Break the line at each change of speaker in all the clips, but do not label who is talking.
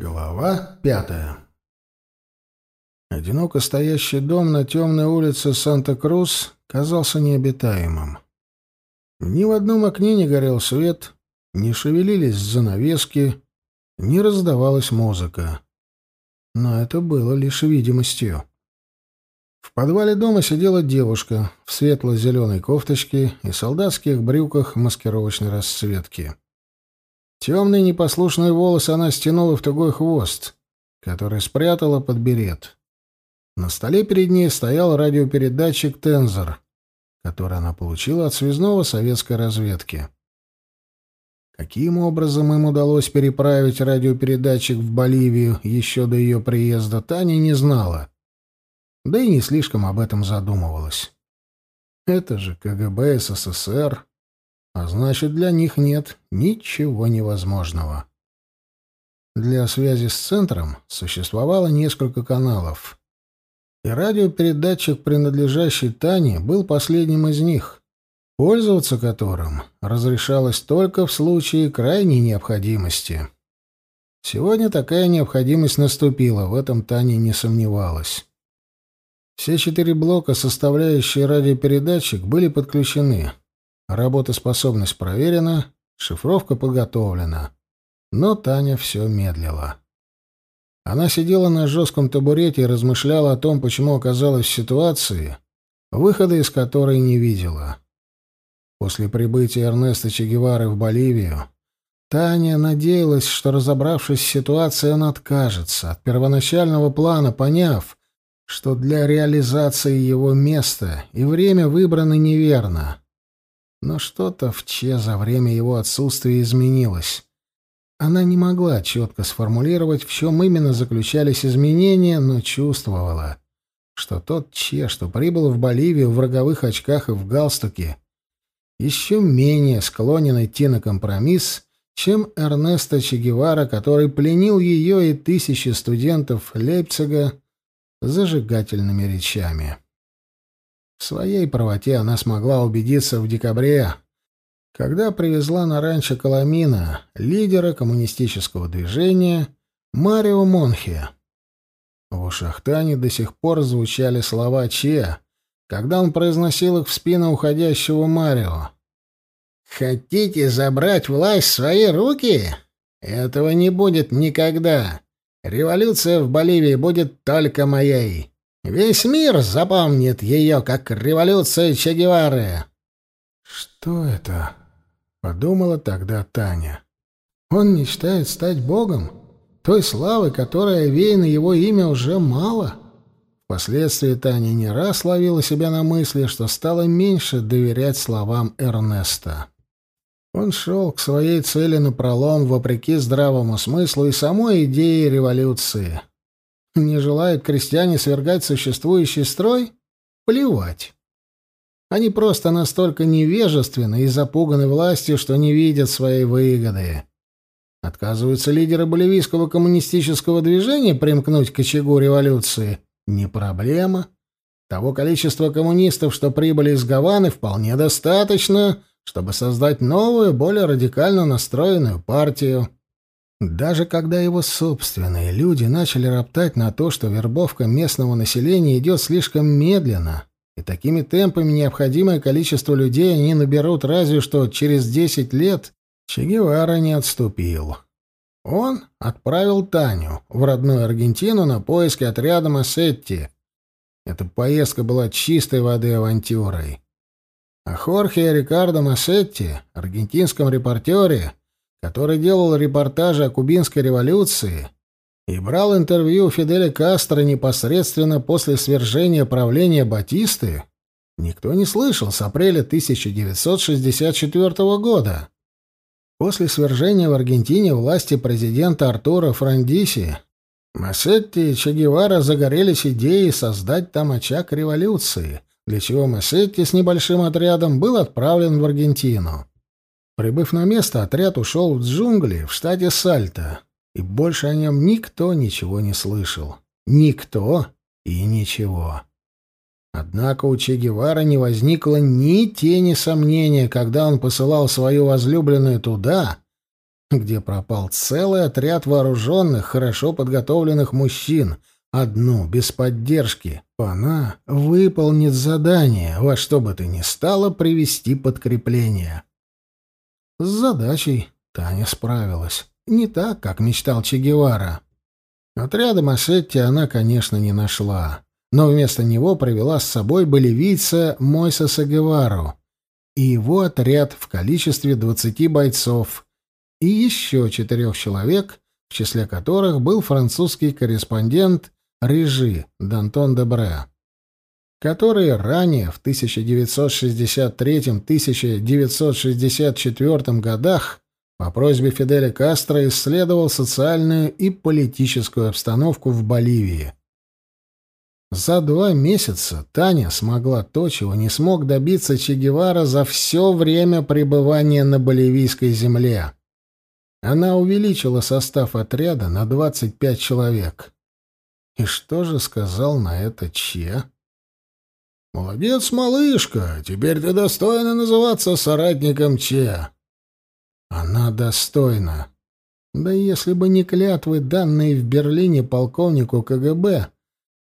Глава пятая Одиноко стоящий дом на темной улице Санта-Крус казался необитаемым. Ни в одном окне не горел свет, не шевелились занавески, не раздавалась музыка. Но это было лишь видимостью. В подвале дома сидела девушка в светло-зеленой кофточке и солдатских брюках маскировочной расцветки. Темные непослушные волосы она стянула в тугой хвост, который спрятала под берет. На столе перед ней стоял радиопередатчик «Тензор», который она получила от связного советской разведки. Каким образом им удалось переправить радиопередатчик в Боливию еще до ее приезда, Таня не знала. Да и не слишком об этом задумывалась. Это же КГБ СССР, а значит, для них нет ничего невозможного. Для связи с центром существовало несколько каналов. И радиопередатчик, принадлежащий Тане, был последним из них, пользоваться которым разрешалось только в случае крайней необходимости. Сегодня такая необходимость наступила, в этом Таня не сомневалась. Все четыре блока, составляющие радиопередатчик, были подключены — Работоспособность проверена, шифровка подготовлена. Но Таня все медлила. Она сидела на жестком табурете и размышляла о том, почему оказалась в ситуации, выхода из которой не видела. После прибытия Эрнеста Че Гевары в Боливию Таня надеялась, что, разобравшись с ситуацией, он откажется от первоначального плана, поняв, что для реализации его места и время выбраны неверно. Но что-то в Че за время его отсутствия изменилось. Она не могла четко сформулировать, в чем именно заключались изменения, но чувствовала, что тот Че, что прибыл в Боливию в роговых очках и в галстуке, еще менее склонен идти на компромисс, чем Эрнесто Че Гевара, который пленил ее и тысячи студентов Лейпцига зажигательными речами. В своей правоте она смогла убедиться в декабре, когда привезла на ранчо Коломина лидера коммунистического движения Марио Монхе. В ушах Тани до сих пор звучали слова Че, когда он произносил их в спину уходящего Марио. «Хотите забрать власть в свои руки? Этого не будет никогда. Революция в Боливии будет только моей. Весь мир запомнит ее как революция Че Гевары. Что это? подумала тогда Таня. Он мечтает стать богом, той славы, которая веяна его имя уже мало. Впоследствии Таня не раз ловила себя на мысли, что стала меньше доверять словам Эрнеста. Он шел к своей цели напролом, вопреки здравому смыслу и самой идее революции. Не желают крестьяне свергать существующий строй? Плевать. Они просто настолько невежественны и запуганы властью, что не видят своей выгоды. Отказываются лидеры боливийского коммунистического движения примкнуть к очагу революции? Не проблема. Того количества коммунистов, что прибыли из Гаваны, вполне достаточно, чтобы создать новую, более радикально настроенную партию. Даже когда его собственные люди начали роптать на то, что вербовка местного населения идет слишком медленно, и такими темпами необходимое количество людей они наберут разве что через 10 лет, Че Гевара не отступил. Он отправил Таню в родную Аргентину на поиски отряда Массетти. Эта поездка была чистой воды авантюрой. А Хорхе Рикардо Массетти, аргентинском репортере, который делал репортажи о кубинской революции и брал интервью у Фиделя Кастро непосредственно после свержения правления Батисты, никто не слышал с апреля 1964 года. После свержения в Аргентине власти президента Артура Франдиси Массетти и Че Гевара загорелись идеей создать там очаг революции, для чего Массетти с небольшим отрядом был отправлен в Аргентину. Прибыв на место, отряд ушел в джунгли в штате Сальто, и больше о нем никто ничего не слышал. Никто и ничего. Однако у Че Гевара не возникло ни тени сомнения, когда он посылал свою возлюбленную туда, где пропал целый отряд вооруженных, хорошо подготовленных мужчин, одну, без поддержки. Она выполнит задание, во что бы то ни стало привести подкрепление. С задачей Таня справилась. Не так, как мечтал Че Гевара. Отряда Массетти она, конечно, не нашла, но вместо него привела с собой боливийца Мойсеса Гевару и его отряд в количестве двадцати бойцов и еще четырех человек, в числе которых был французский корреспондент Режи Д'Антон Дебре, который ранее в 1963-1964 годах по просьбе Фиделя Кастро исследовал социальную и политическую обстановку в Боливии. За два месяца Таня смогла то, чего не смог добиться Че Гевара за все время пребывания на боливийской земле. Она увеличила состав отряда на 25 человек. И что же сказал на это Че? «Молодец, малышка, теперь ты достойна называться соратником Че». Она достойна. Да если бы не клятвы, данные в Берлине полковнику КГБ,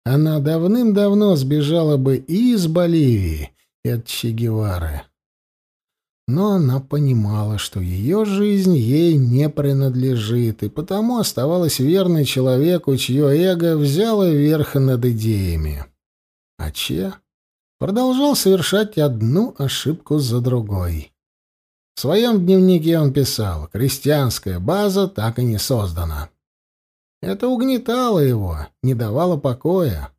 она давным-давно сбежала бы и из Боливии, и от Че Гевары. Но она понимала, что ее жизнь ей не принадлежит, и потому оставалась верной человеку, чье эго взяло верх над идеями. А Че продолжал совершать одну ошибку за другой. В своем дневнике он писал «Крестьянская база так и не создана». Это угнетало его, не давало покоя.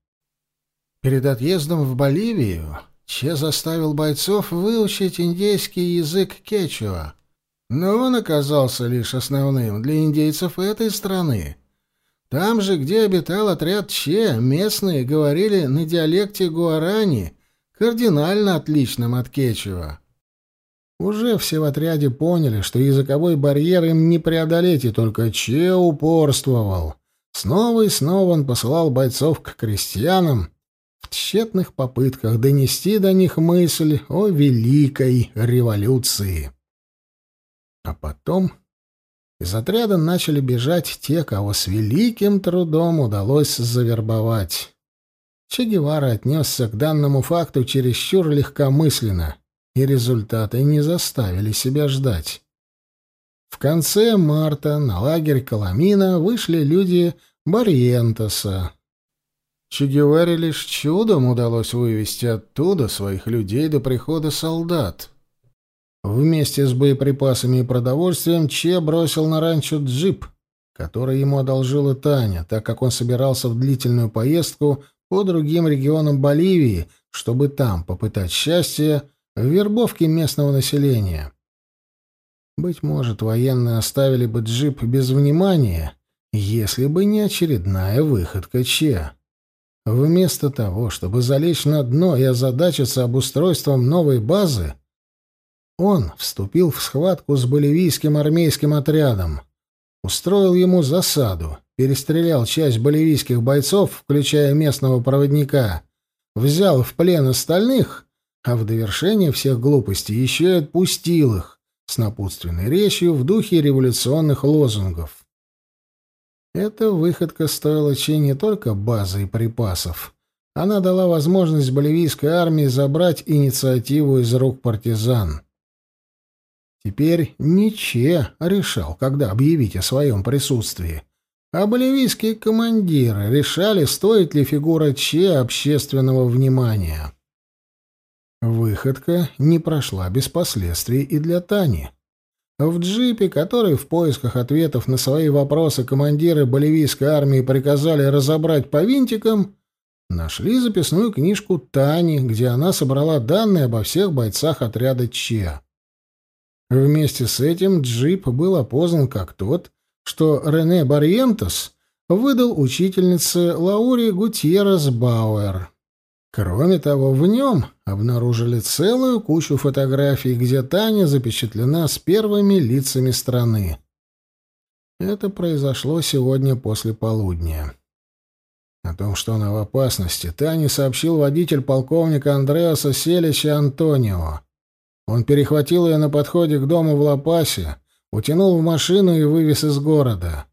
Перед отъездом в Боливию Че заставил бойцов выучить индейский язык кечуа, но он оказался лишь основным для индейцев этой страны. Там же, где обитал отряд Че, местные говорили на диалекте гуарани, кардинально отличном от кечуа. Уже все в отряде поняли, что языковой барьер им не преодолеть, и только Че упорствовал. Снова и снова он посылал бойцов к крестьянам в тщетных попытках донести до них мысль о великой революции. А потом из отряда начали бежать те, кого с великим трудом удалось завербовать. Че Гевара отнесся к данному факту чересчур легкомысленно — и результаты не заставили себя ждать. В конце марта на лагерь Коломина вышли люди Барьентоса. Че Геваре лишь чудом удалось вывести оттуда своих людей до прихода солдат. Вместе с боеприпасами и продовольствием Че бросил на ранчо джип, который ему одолжила Таня, так как он собирался в длительную поездку по другим регионам Боливии, чтобы там попытать счастье в вербовке местного населения. Быть может, военные оставили бы джип без внимания, если бы не очередная выходка Че. Вместо того, чтобы залечь на дно и озадачиться обустройством новой базы, он вступил в схватку с боливийским армейским отрядом, устроил ему засаду, перестрелял часть боливийских бойцов, включая местного проводника, взял в плен остальных а в довершение всех глупостей еще и отпустил их с напутственной речью в духе революционных лозунгов. Эта выходка стоила Че не только базы и припасов. Она дала возможность боливийской армии забрать инициативу из рук партизан. Теперь не Че решал, когда объявить о своем присутствии, а боливийские командиры решали, стоит ли фигура Че общественного внимания. Выходка не прошла без последствий и для Тани. В джипе, который в поисках ответов на свои вопросы командиры боливийской армии приказали разобрать по винтикам, нашли записную книжку Тани, где она собрала данные обо всех бойцах отряда Че. Вместе с этим джип был опознан как тот, что Рене Барьентос выдал учительнице Лауре Гутьеррес Бауэр. Кроме того, в нем обнаружили целую кучу фотографий, где Таня запечатлена с первыми лицами страны. Это произошло сегодня после полудня. О том, что она в опасности, Тане сообщил водитель полковника Андреаса Селича Антонио. Он перехватил ее на подходе к дому в Лапасе, утянул в машину и вывез из города.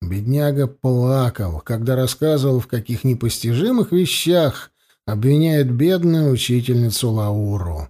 Бедняга плакал, когда рассказывал, в каких непостижимых вещах обвиняет бедную учительницу Лауру.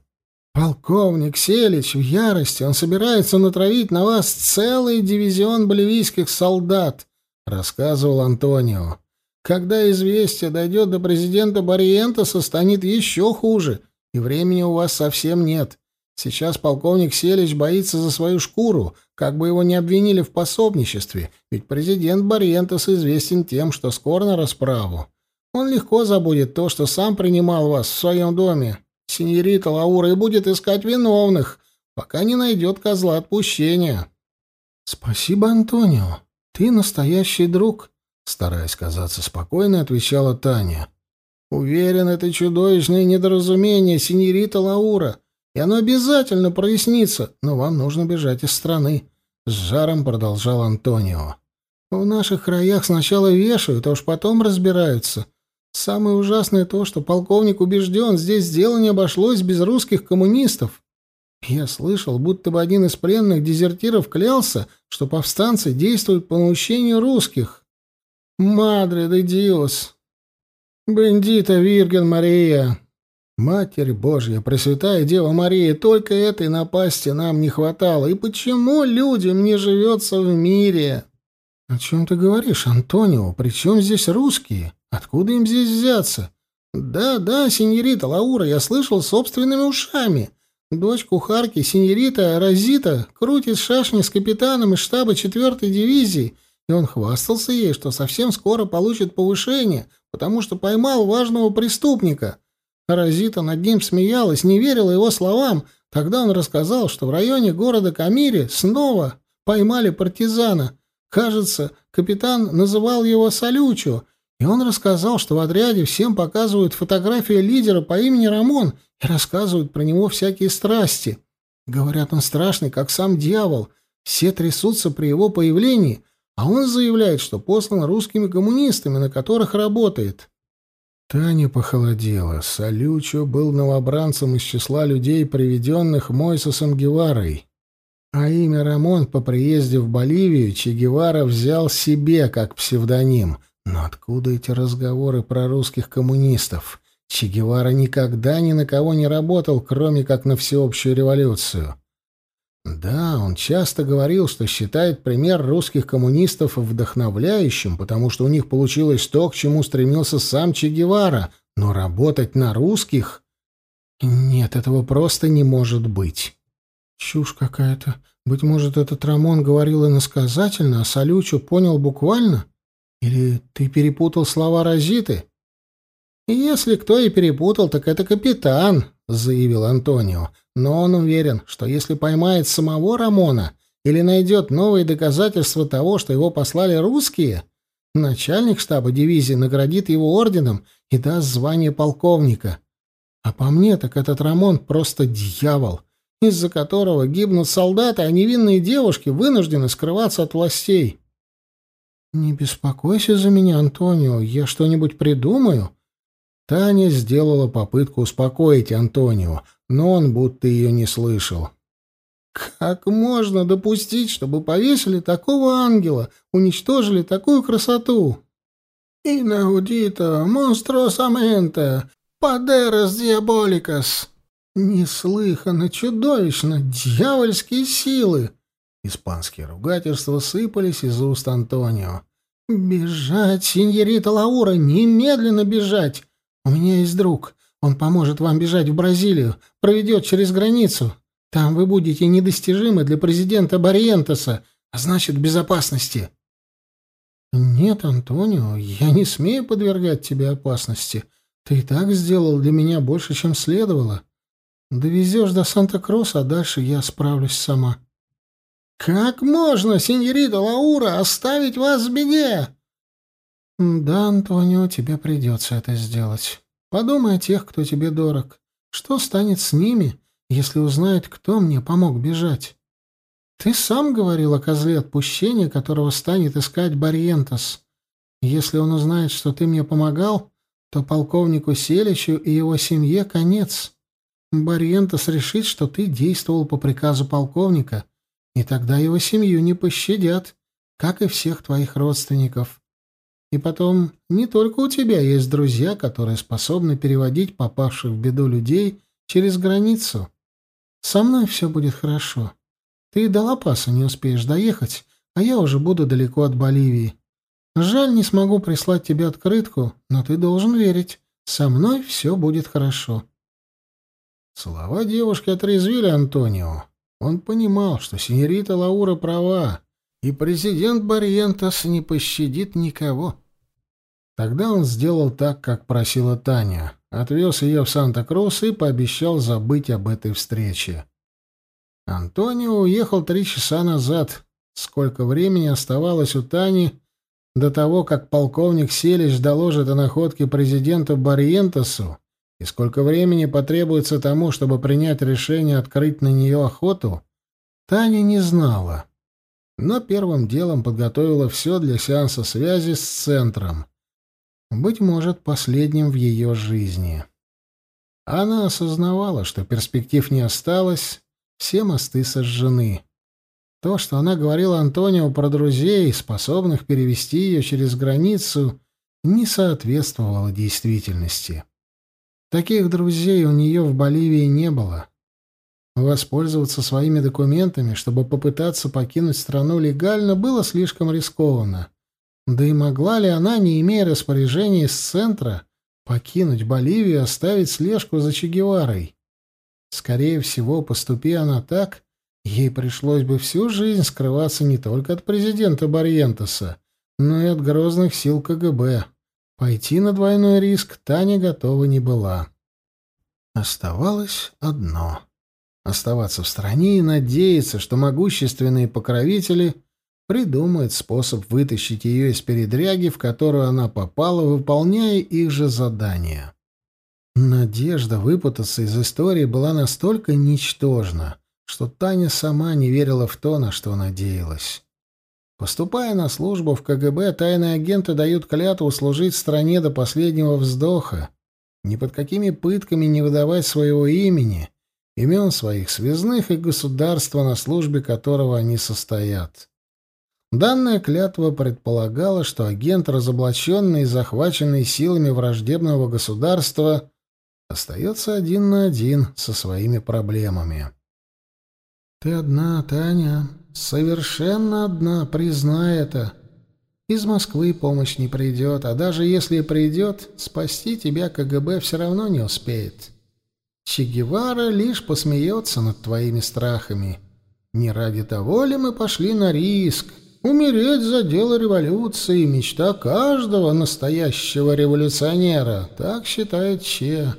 «Полковник Селич в ярости, он собирается натравить на вас целый дивизион боливийских солдат», — рассказывал Антонио. «Когда известие дойдет до президента Бариентеса, станет еще хуже, и времени у вас совсем нет. Сейчас полковник Селич боится за свою шкуру, как бы его не обвинили в пособничестве, ведь президент Бариентес известен тем, что скоро на расправу. Он легко забудет то, что сам принимал вас в своем доме. Синьорита Лаура и будет искать виновных, пока не найдет козла отпущения. — Спасибо, Антонио. Ты настоящий друг, — стараясь казаться спокойной, отвечала Таня. — Уверен, это чудовищное недоразумение, синьорита Лаура. — и оно обязательно прояснится, но вам нужно бежать из страны», — с жаром продолжал Антонио. «В наших краях сначала вешают, а уж потом разбираются. Самое ужасное то, что полковник убежден, здесь дело не обошлось без русских коммунистов. Я слышал, будто бы один из пленных дезертиров клялся, что повстанцы действуют по наущению русских. Мадре де Диос! Бендита Вирген Мария!» Матерь Божья, Пресвятая Дева Мария, только этой напасти нам не хватало. И почему людям не живется в мире? — О чем ты говоришь, Антонио? При чем здесь русские? Откуда им здесь взяться? — Да, да, сеньорита Лаура, я слышал собственными ушами. Дочь кухарки, сеньорита Розита, крутит шашни с капитаном из штаба 4-й дивизии, и он хвастался ей, что совсем скоро получит повышение, потому что поймал важного преступника — Розита над ним смеялась, не верила его словам. Тогда он рассказал, что в районе города Камири снова поймали партизана. Кажется, капитан называл его Салючо, и он рассказал, что в отряде всем показывают фотографию лидера по имени Рамон и рассказывают про него всякие страсти. Говорят, он страшный, как сам дьявол. Все трясутся при его появлении, а он заявляет, что послан русскими коммунистами, на которых работает. Таня похолодела. Салючо был новобранцем из числа людей, приведенных Мойсосом Геварой. А имя Рамон по приезде в Боливию Че Гевара взял себе как псевдоним. Но откуда эти разговоры про русских коммунистов? Че Гевара никогда ни на кого не работал, кроме как на всеобщую революцию. Да, он часто говорил, что считает пример русских коммунистов вдохновляющим, потому что у них получилось то, к чему стремился сам Че Гевара, но работать на русских... Нет, этого просто не может быть. Чушь какая-то. Быть может, этот Рамон говорил иносказательно, а Салючу понял буквально? Или ты перепутал слова Розиты? Если кто и перепутал, так это капитан, заявил Антонио. Но он уверен, что если поймает самого Рамона или найдет новые доказательства того, что его послали русские, начальник штаба дивизии наградит его орденом и даст звание полковника. А по мне, так этот Рамон просто дьявол, из-за которого гибнут солдаты, а невинные девушки вынуждены скрываться от властей. «Не беспокойся за меня, Антонио, я что-нибудь придумаю», Таня сделала попытку успокоить Антонио, но он будто ее не слышал. «Как можно допустить, чтобы повесили такого ангела, уничтожили такую красоту?» «Инаудито, монстросаменто, падерос диаболикас!» «Неслыханно, чудовищно, дьявольские силы!» Испанские ругательства сыпались из уст Антонио. «Бежать, синьорита Лаура, немедленно бежать! У меня есть друг. Он поможет вам бежать в Бразилию, проведет через границу. Там вы будете недостижимы для президента Бариентеса, а значит, в безопасности. Нет, Антонио, я не смею подвергать тебе опасности. Ты и так сделал для меня больше, чем следовало. Довезешь до Санта-Круса, а дальше я справлюсь сама. Как можно, сеньорита Лаура, оставить вас в беде? Да, Антонио, тебе придется это сделать. Подумай о тех, кто тебе дорог. Что станет с ними, если узнает, кто мне помог бежать? Ты сам говорил о козле отпущения, которого станет искать Барьентос. Если он узнает, что ты мне помогал, то полковнику Селичу и его семье конец. Барьентос решит, что ты действовал по приказу полковника, и тогда его семью не пощадят, как и всех твоих родственников. И потом, не только у тебя есть друзья, которые способны переводить попавших в беду людей через границу. Со мной все будет хорошо. Ты до Лапаса не успеешь доехать, а я уже буду далеко от Боливии. Жаль, не смогу прислать тебе открытку, но ты должен верить. Со мной все будет хорошо. Слова девушки отрезвили Антонио. Он понимал, что синьорита Лаура права, и президент Барьентас не пощадит никого. Тогда он сделал так, как просила Таня. Отвез ее в Санта-Крус и пообещал забыть об этой встрече. Антонио уехал три часа назад. Сколько времени оставалось у Тани до того, как полковник Селищ доложит о находке президенту Барьентасу, и сколько времени потребуется тому, чтобы принять решение открыть на нее охоту, Таня не знала. Но первым делом подготовила все для сеанса связи с центром — быть может, последним в ее жизни. Она осознавала, что перспектив не осталось, все мосты сожжены. То, что она говорила Антонио про друзей, способных перевести ее через границу, не соответствовало действительности. Таких друзей у нее в Боливии не было. Воспользоваться своими документами, чтобы попытаться покинуть страну легально, было слишком рискованно. Да и могла ли она, не имея распоряжения из центра, покинуть Боливию и оставить слежку за Че Геварой? Скорее всего, поступи она так, ей пришлось бы всю жизнь скрываться не только от президента Барьентеса, но и от грозных сил КГБ. Пойти на двойной риск Таня готова не была. Оставалось одно — оставаться в стране и надеяться, что могущественные покровители — придумает способ вытащить ее из передряги, в которую она попала, выполняя их же задания. Надежда выпутаться из истории была настолько ничтожна, что Таня сама не верила в то, на что надеялась. Поступая на службу в КГБ, тайные агенты дают клятву служить стране до последнего вздоха, ни под какими пытками не выдавать своего имени, имен своих связных и государства, на службе которого они состоят. Данная клятва предполагала, что агент, разоблаченный и захваченный силами враждебного государства, остается один на один со своими проблемами. «Ты одна, Таня, совершенно одна, признай это. Из Москвы помощь не придет, а даже если придет, спасти тебя КГБ все равно не успеет. Че Гевара лишь посмеется над твоими страхами. Не ради того ли мы пошли на риск?» Умереть за дело революции — мечта каждого настоящего революционера, так считает Че.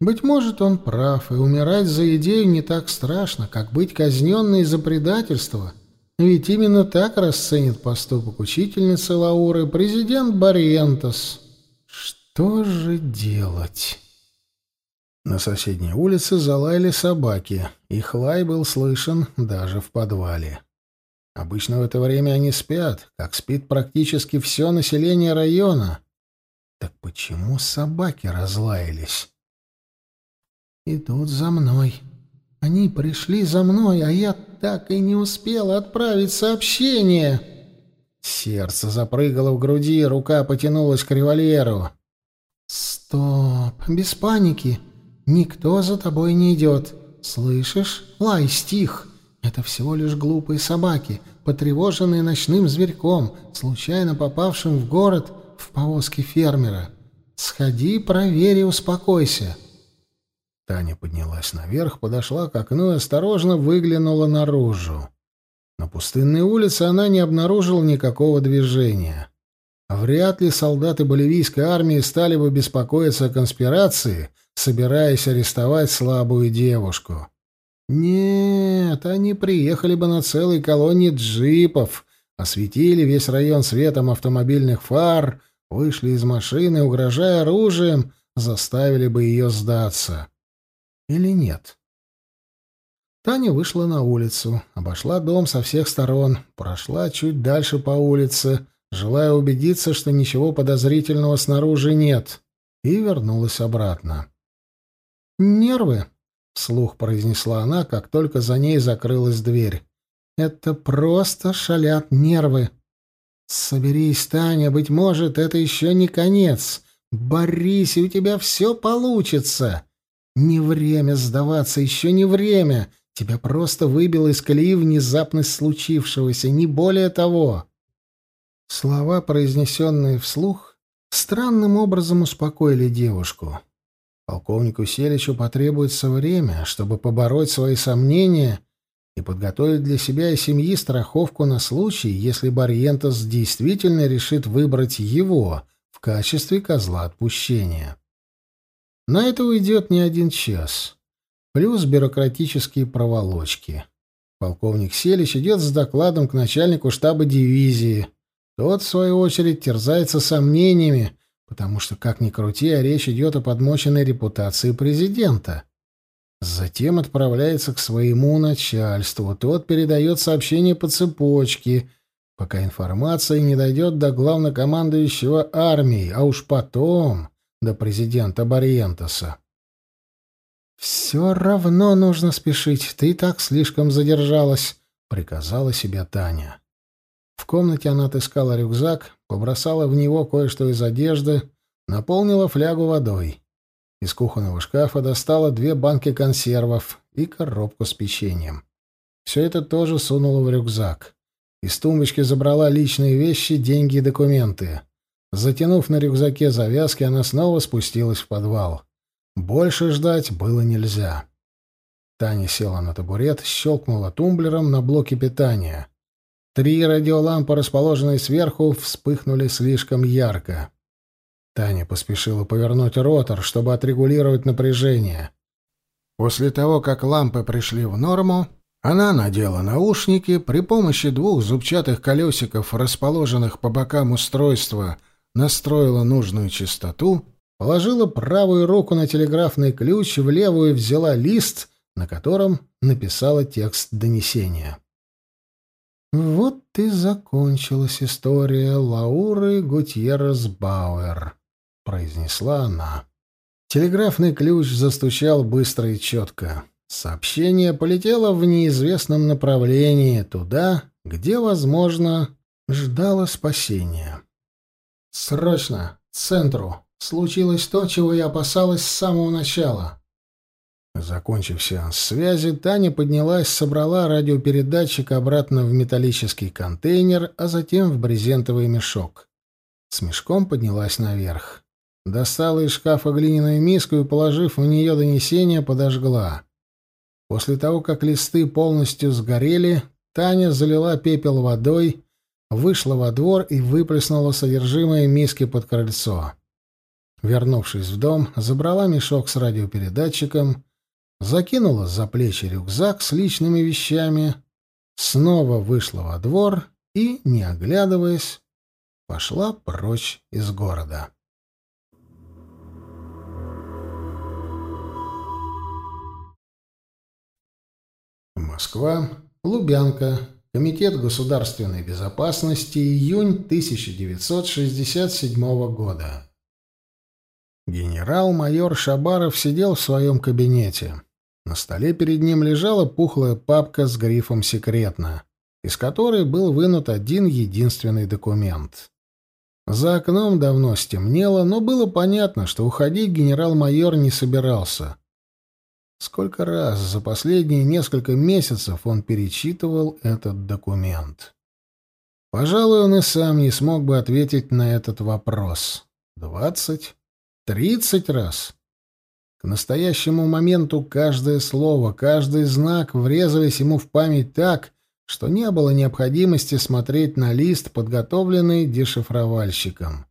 Быть может, он прав, и умирать за идею не так страшно, как быть казненной за предательство. Ведь именно так расценит поступок учительницы Лауры президент Бариентос. Что же делать? На соседней улице залаяли собаки. Их лай был слышен даже в подвале. Обычно в это время они спят, как спит практически все население района. Так почему собаки разлаялись? «Идут за мной. Они пришли за мной, а я так и не успела отправить сообщение». Сердце запрыгало в груди, рука потянулась к револьверу. «Стоп, без паники. Никто за тобой не идет. Слышишь? Лай стих. Это всего лишь глупые собаки, потревоженные ночным зверьком, случайно попавшим в город в повозке фермера. Сходи, проверь и успокойся. Таня поднялась наверх, подошла к окну и осторожно выглянула наружу. На пустынной улице она не обнаружила никакого движения. Вряд ли солдаты боливийской армии стали бы беспокоиться о конспирации, собираясь арестовать слабую девушку. Нет, они приехали бы на целой колонне джипов, осветили весь район светом автомобильных фар, вышли из машины, угрожая оружием, заставили бы ее сдаться. Или нет? Таня вышла на улицу, обошла дом со всех сторон, прошла чуть дальше по улице, желая убедиться, что ничего подозрительного снаружи нет, и вернулась обратно. «Нервы», — вслух произнесла она, как только за ней закрылась дверь. Это просто шалят нервы. Соберись, Таня, быть может, это еще не конец. Борись, и у тебя все получится. Не время сдаваться, еще не время. Тебя просто выбило из колеи внезапность случившегося, не более того. Слова, произнесенные вслух, странным образом успокоили девушку. Полковнику Селичу потребуется время, чтобы побороть свои сомнения и подготовить для себя и семьи страховку на случай, если Барьентос действительно решит выбрать его в качестве козла отпущения. На это уйдет не один час. Плюс бюрократические проволочки. Полковник Селич идет с докладом к начальнику штаба дивизии. Тот, в свою очередь, терзается сомнениями, потому что, как ни крути, а речь идет о подмоченной репутации президента. Затем отправляется к своему начальству. Тот передает сообщение по цепочке, пока информация не дойдет до главнокомандующего армии, а уж потом до президента Барьентоса. «Все равно нужно спешить, ты так слишком задержалась», — приказала себе Таня. В комнате она отыскала рюкзак, побросала в него кое-что из одежды, наполнила флягу водой. Из кухонного шкафа достала две банки консервов и коробку с печеньем. Все это тоже сунула в рюкзак. Из тумбочки забрала личные вещи, деньги и документы. Затянув на рюкзаке завязки, она снова спустилась в подвал. Больше ждать было нельзя. Таня села на табурет, щелкнула тумблером на блоке питания. Три радиолампы, расположенные сверху, вспыхнули слишком ярко. Таня поспешила повернуть ротор, чтобы отрегулировать напряжение. После того, как лампы пришли в норму, она надела наушники, при помощи двух зубчатых колесиков, расположенных по бокам устройства — настроила нужную частоту, положила правую руку на телеграфный ключ, в левую взяла лист, на котором написала текст донесения. «Вот и закончилась история Лауры Гутьеррес Бауэр», — произнесла она. Телеграфный ключ застучал быстро и четко. Сообщение полетело в неизвестном направлении, туда, где, возможно, ждало спасения. «Срочно! Центру! Случилось то, чего я опасалась с самого начала!» Закончив сеанс связи, Таня поднялась, собрала радиопередатчик обратно в металлический контейнер, а затем в брезентовый мешок. С мешком поднялась наверх. Достала из шкафа глиняную миску и, положив в нее донесение, подожгла. После того, как листы полностью сгорели, Таня залила пепел водой, вышла во двор и выплеснула содержимое миски под крыльцо. Вернувшись в дом, забрала мешок с радиопередатчиком, закинула за плечи рюкзак с личными вещами, снова вышла во двор и, не оглядываясь, пошла прочь из города. Москва, Лубянка, Комитет государственной безопасности, июнь 1967 года. Генерал-майор Шабаров сидел в своем кабинете. На столе перед ним лежала пухлая папка с грифом «Секретно», из которой был вынут один единственный документ. За окном давно стемнело, но было понятно, что уходить генерал-майор не собирался. Сколько раз за последние несколько месяцев он перечитывал этот документ. Пожалуй, он и сам не смог бы ответить на этот вопрос. Двадцать? Тридцать раз? К настоящему моменту каждое слово, каждый знак врезались ему в память так, что не было необходимости смотреть на лист, подготовленный дешифровальщиком.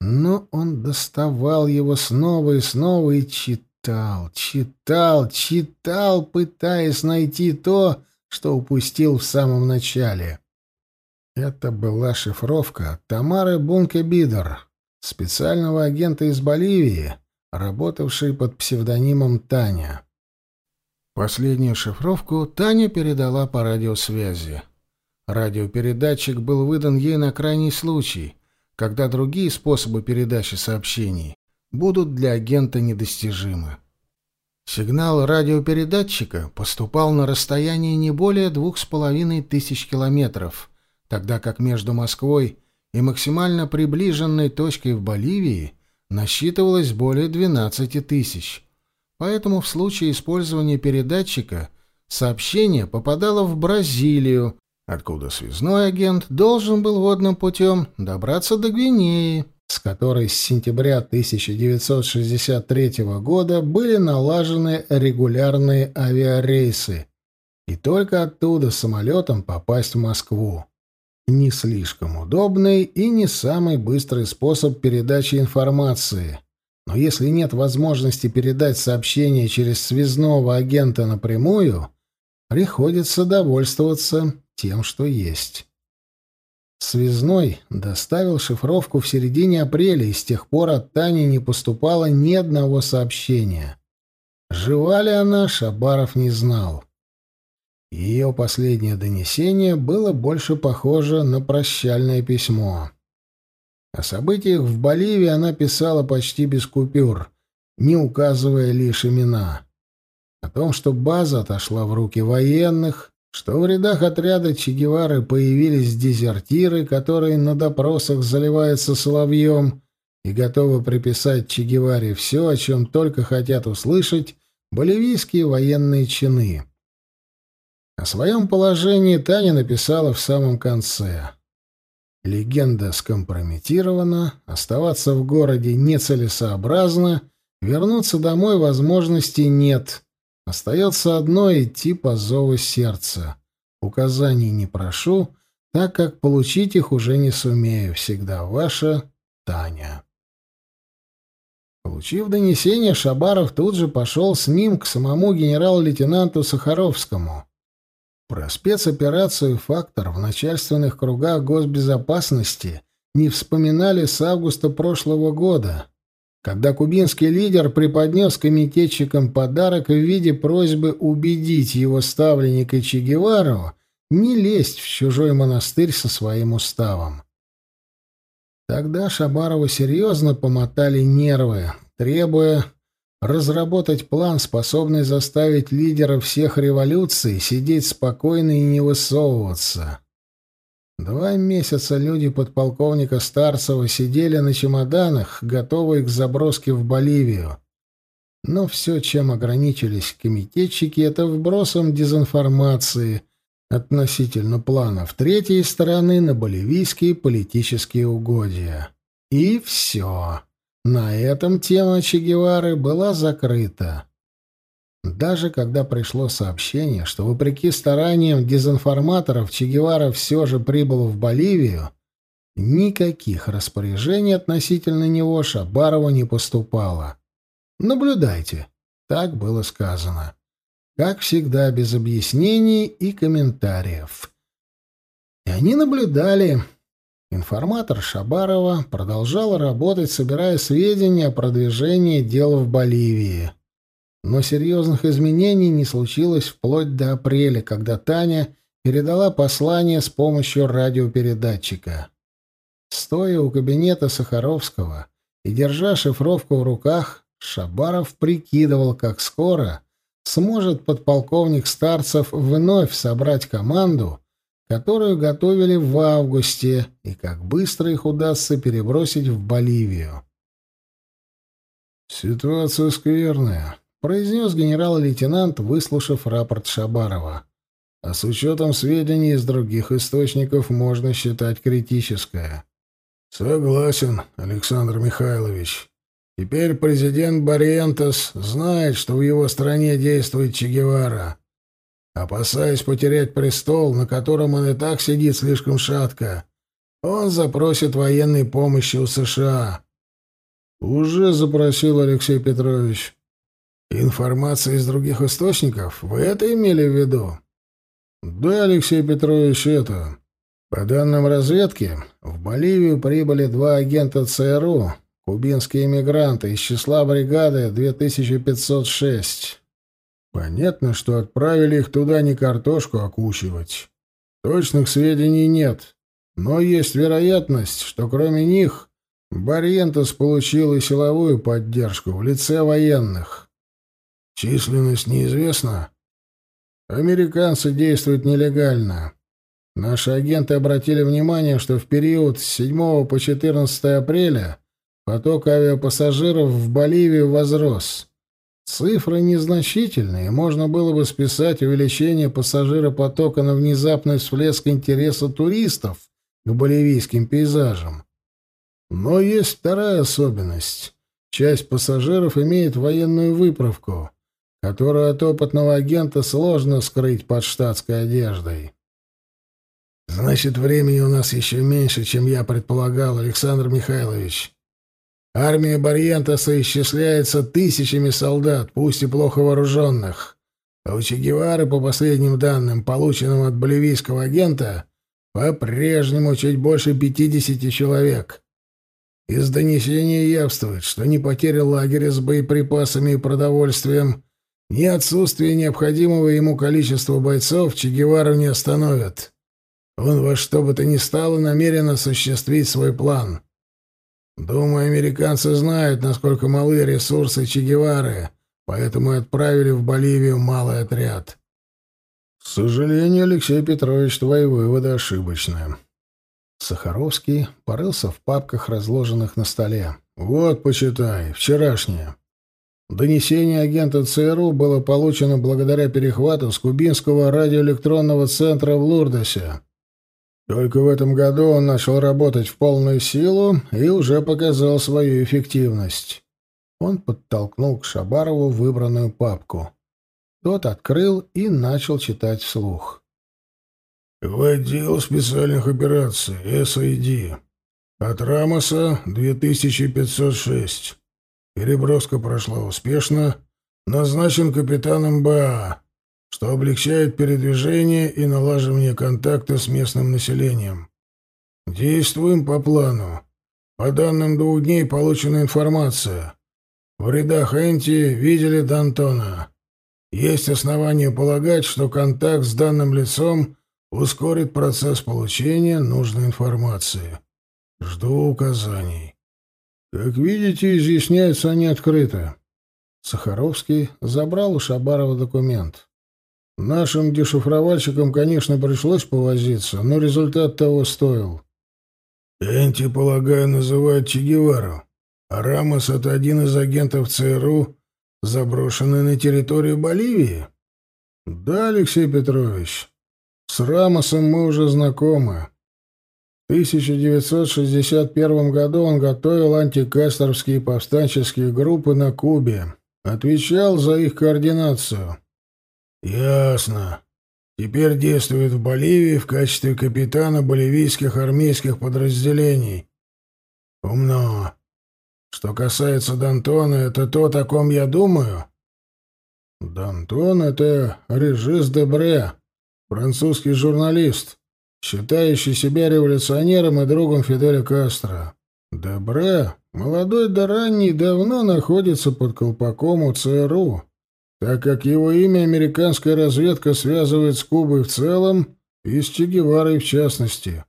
Но он доставал его снова и снова и читал читал, читал, пытаясь найти то, что упустил в самом начале. Это была шифровка Тамары Бунке-Бидер, специального агента из Боливии, работавшей под псевдонимом Таня. Последнюю шифровку Таня передала по радиосвязи. Радиопередатчик был выдан ей на крайний случай, когда другие способы передачи сообщений будут для агента недостижимы. Сигнал радиопередатчика поступал на расстоянии не более двух с половиной тысяч километров, тогда как между Москвой и максимально приближенной точкой в Боливии насчитывалось более 12 тысяч. Поэтому в случае использования передатчика сообщение попадало в Бразилию, откуда связной агент должен был водным путем добраться до Гвинеи, с которой с сентября 1963 года были налажены регулярные авиарейсы, и только оттуда самолетом попасть в Москву. Не слишком удобный и не самый быстрый способ передачи информации. Но если нет возможности передать сообщение через связного агента напрямую, приходится довольствоваться тем, что есть. Связной доставил шифровку в середине апреля, и с тех пор от Тани не поступало ни одного сообщения. Жива ли она, Шабаров не знал. Ее последнее донесение было больше похоже на прощальное письмо. О событиях в Боливии она писала почти без купюр, не указывая лишь имена. О том, что база отошла в руки военных, что в рядах отряда Че Гевары появились дезертиры, которые на допросах заливаются соловьем и готовы приписать Че Геваре все, о чем только хотят услышать боливийские военные чины. О своем положении Таня написала в самом конце. Легенда скомпрометирована, оставаться в городе нецелесообразно, вернуться домой возможности нет. Остается одно — идти по зову сердца. Указаний не прошу, так как получить их уже не сумею. Всегда ваша Таня. Получив донесение, Шабаров тут же пошел с ним к самому генерал-лейтенанту Сахаровскому. Про спецоперацию «Фактор» в начальственных кругах госбезопасности не вспоминали с августа прошлого года, когда кубинский лидер преподнес комитетчикам подарок в виде просьбы убедить его ставленника Че Гевару не лезть в чужой монастырь со своим уставом. Тогда Шабарову серьезно помотали нервы, требуя разработать план, способный заставить лидеров всех революций сидеть спокойно и не высовываться. Два месяца люди подполковника Старцева сидели на чемоданах, готовые к заброске в Боливию. Но все, чем ограничились комитетчики, это вбросом дезинформации относительно планов третьей стороны на боливийские политические угодья. И все. На этом тема Че Гевары была закрыта. Даже когда пришло сообщение, что вопреки стараниям дезинформаторов Че Гевара все же прибыл в Боливию, никаких распоряжений относительно него Шабарова не поступало. Наблюдайте, так было сказано. Как всегда, без объяснений и комментариев. И они наблюдали, Информатор Шабарова продолжал работать, собирая сведения о продвижении дел в Боливии. Но серьезных изменений не случилось вплоть до апреля, когда Таня передала послание с помощью радиопередатчика. Стоя у кабинета Сахаровского и держа шифровку в руках, Шабаров прикидывал, как скоро сможет подполковник Старцев вновь собрать команду которую готовили в августе, и как быстро их удастся перебросить в Боливию. «Ситуация скверная», — произнес генерал-лейтенант, выслушав рапорт Шабарова. «А с учетом сведений из других источников можно считать критическое». «Согласен, Александр Михайлович. Теперь президент Бариентос знает, что в его стране действует Че Гевара». Опасаясь потерять престол, на котором он и так сидит слишком шатко, он запросит военной помощи у США. Уже запросил Алексей Петрович. Информация из других источников? Вы это имели в виду? Да, Алексей Петрович, это. По данным разведки, в Боливию прибыли два агента ЦРУ, кубинские эмигранты из числа бригады 2506. Понятно, что отправили их туда не картошку окучивать. Точных сведений нет, но есть вероятность, что кроме них Барьентос получил и силовую поддержку в лице военных. Численность неизвестна. Американцы действуют нелегально. Наши агенты обратили внимание, что в период с 7 по 14 апреля поток авиапассажиров в Боливию возрос. Цифры незначительные, можно было бы списать увеличение пассажиропотока на внезапный всплеск интереса туристов к боливийским пейзажам. Но есть вторая особенность. Часть пассажиров имеет военную выправку, которую от опытного агента сложно скрыть под штатской одеждой. Значит, времени у нас еще меньше, чем я предполагал, Александр Михайлович. Армия Барьентаса исчисляется тысячами солдат, пусть и плохо вооруженных. А у Че Гевары, по последним данным, полученным от боливийского агента, по-прежнему чуть больше пятидесяти человек. Из донесения явствует, что ни потеря лагеря с боеприпасами и продовольствием, ни отсутствие необходимого ему количества бойцов Че Гевару не остановят. Он во что бы то ни стало намерен осуществить свой план. Думаю, американцы знают, насколько малы ресурсы Че Гевары, поэтому и отправили в Боливию малый отряд. К сожалению, Алексей Петрович, твои выводы ошибочны. Сахаровский порылся в папках, разложенных на столе. Вот, почитай, вчерашнее. Донесение агента ЦРУ было получено благодаря перехвату с кубинского радиоэлектронного центра в Лурдосе. Только в этом году он начал работать в полную силу и уже показал свою эффективность. Он подтолкнул к Шабарову выбранную папку. Тот открыл и начал читать вслух. «В отдел специальных операций, САИД. От Рамоса 2506. Переброска прошла успешно. Назначен капитаном БА что облегчает передвижение и налаживание контакта с местным населением. Действуем по плану. По данным двух дней получена информация. В рядах Энти видели Д'Антона. Есть основания полагать, что контакт с данным лицом ускорит процесс получения нужной информации. Жду указаний. Как видите, изъясняются они открыто. Сахаровский забрал у Шабарова документ. Нашим дешифровальщикам, конечно, пришлось повозиться, но результат того стоил. Энти, полагаю, называют Че Гевару, а Рамос — это один из агентов ЦРУ, заброшенный на территорию Боливии? Да, Алексей Петрович, с Рамосом мы уже знакомы. В 1961 году он готовил антикастровские повстанческие группы на Кубе, отвечал за их координацию. «Ясно. Теперь действует в Боливии в качестве капитана боливийских армейских подразделений. Умно. Что касается Д'Антона, это то, о ком я думаю?» «Д'Антон — это Режис Дебре, французский журналист, считающий себя революционером и другом Фиделя Кастро. Дебре, молодой да ранний, давно находится под колпаком у ЦРУ» так как его имя американская разведка связывает с Кубой в целом и с Че Геварой в частности.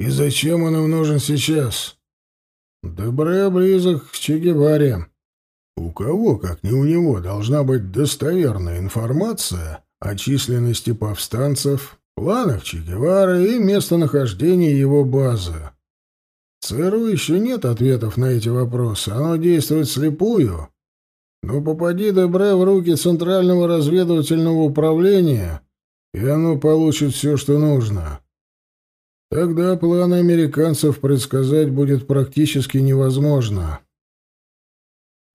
И зачем он им нужен сейчас? Добре близок к Че Геваре. У кого, как не у него, должна быть достоверная информация о численности повстанцев, планах Че Гевары и местонахождении его базы. ЦРУ еще нет ответов на эти вопросы, оно действует слепую но попади Дебре в руки Центрального разведывательного управления, и оно получит все, что нужно. Тогда планы американцев предсказать будет практически невозможно.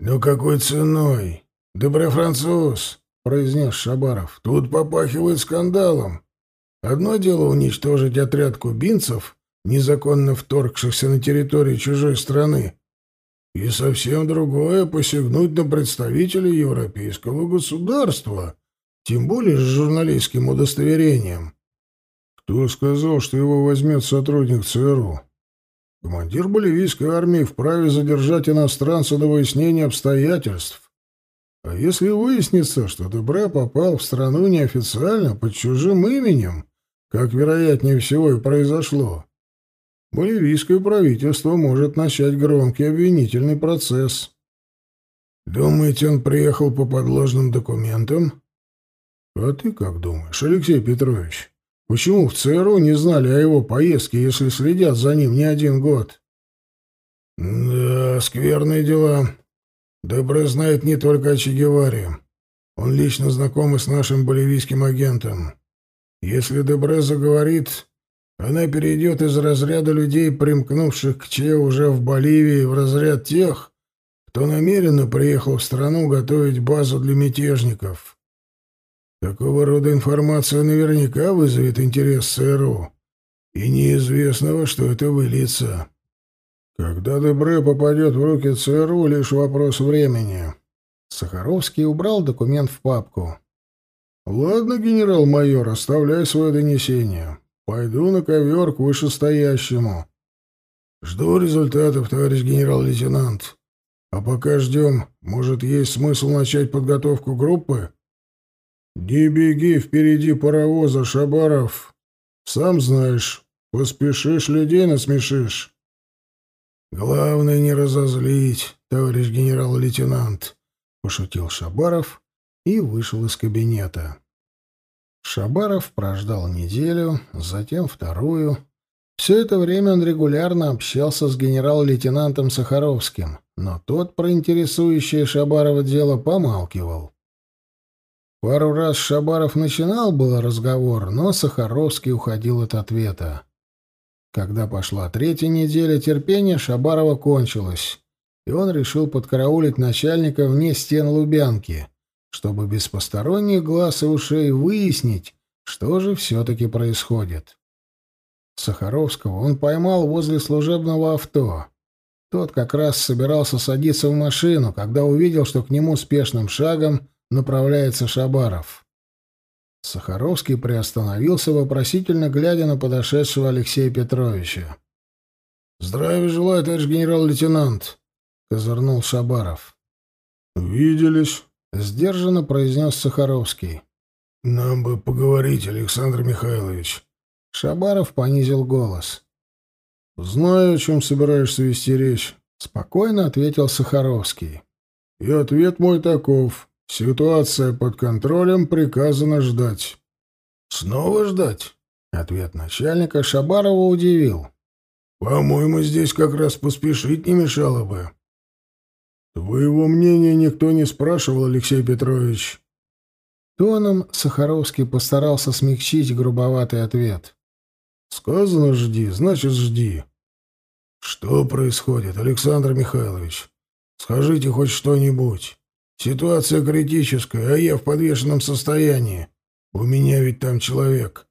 «Но какой ценой? Дебре француз!» — произнес Шабаров. «Тут попахивает скандалом. Одно дело уничтожить отряд кубинцев, незаконно вторгшихся на территорию чужой страны, и совсем другое — посягнуть на представителей европейского государства, тем более с журналистским удостоверением. Кто сказал, что его возьмет сотрудник ЦРУ? Командир боливийской армии вправе задержать иностранца до выяснения обстоятельств. А если выяснится, что Дебре попал в страну неофициально, под чужим именем, как вероятнее всего и произошло, боливийское правительство может начать громкий обвинительный процесс. Думаете, он приехал по подложным документам? А ты как думаешь, Алексей Петрович? Почему в ЦРУ не знали о его поездке, если следят за ним не один год? Да, скверные дела. Дебре знает не только о Че Геваре. Он лично знаком и с нашим боливийским агентом. Если Дебре заговорит, она перейдет из разряда людей, примкнувших к Че уже в Боливии, в разряд тех, кто намеренно приехал в страну готовить базу для мятежников. Такого рода информация наверняка вызовет интерес ЦРУ, и неизвестно, во что это выльется. Когда Дебре попадет в руки ЦРУ, лишь вопрос времени. Сахаровский убрал документ в папку. «Ладно, генерал-майор, оставляй свое донесение. Пойду на ковер к вышестоящему. Жду результатов, товарищ генерал-лейтенант. А пока ждем, может, есть смысл начать подготовку группы?» «Не беги впереди паровоза, Шабаров. Сам знаешь, поспешишь, людей насмешишь». «Главное не разозлить, товарищ генерал-лейтенант», — пошутил Шабаров и вышел из кабинета. Шабаров прождал неделю, затем вторую. Все это время он регулярно общался с генерал-лейтенантом Сахаровским, но тот про интересующее Шабарова дело помалкивал. Пару раз Шабаров начинал был разговор, но Сахаровский уходил от ответа. Когда пошла третья неделя, терпение Шабарова кончилось, и он решил подкараулить начальника вне стен Лубянки, чтобы без посторонних глаз и ушей выяснить, что же все-таки происходит. Сахаровского он поймал возле служебного авто. Тот как раз собирался садиться в машину, когда увидел, что к нему спешным шагом направляется Шабаров. Сахаровский приостановился, вопросительно глядя на подошедшего Алексея Петровича. «Здравия желаю, товарищ генерал-лейтенант», — козырнул Шабаров. «Виделись», — сдержанно произнес Сахаровский. «Нам бы поговорить, Александр Михайлович». Шабаров понизил голос. «Знаю, о чем собираешься вести речь», — спокойно ответил Сахаровский. «И ответ мой таков. Ситуация под контролем, приказано ждать. Снова ждать? Ответ начальника Шабарова удивил. По-моему, здесь как раз поспешить не мешало бы. Твоего мнения никто не спрашивал, Алексей Петрович. Тоном Сахаровский постарался смягчить грубоватый ответ. Сказано жди, значит жди. Что происходит, Александр Михайлович? Скажите хоть что-нибудь. Ситуация критическая, а я в подвешенном состоянии. У меня ведь там человек.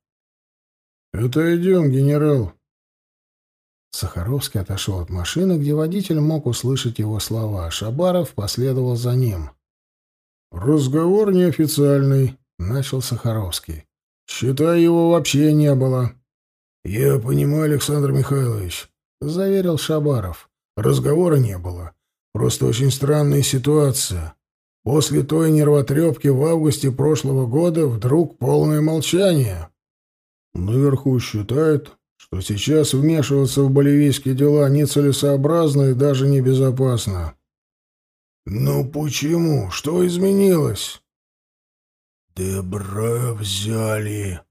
Это идем, генерал. Сахаровский отошел от машины, где водитель мог услышать его слова. Шабаров последовал за ним. «Разговор неофициальный», — начал Сахаровский. «Считай, его вообще не было». «Я понимаю, Александр Михайлович», — заверил Шабаров. «Разговора не было. Просто очень странная ситуация. После той нервотрепки в августе прошлого года вдруг полное молчание. Наверху считают, что сейчас вмешиваться в боливийские дела нецелесообразно и даже небезопасно. «Ну почему? Что изменилось?» «Дебра взяли!»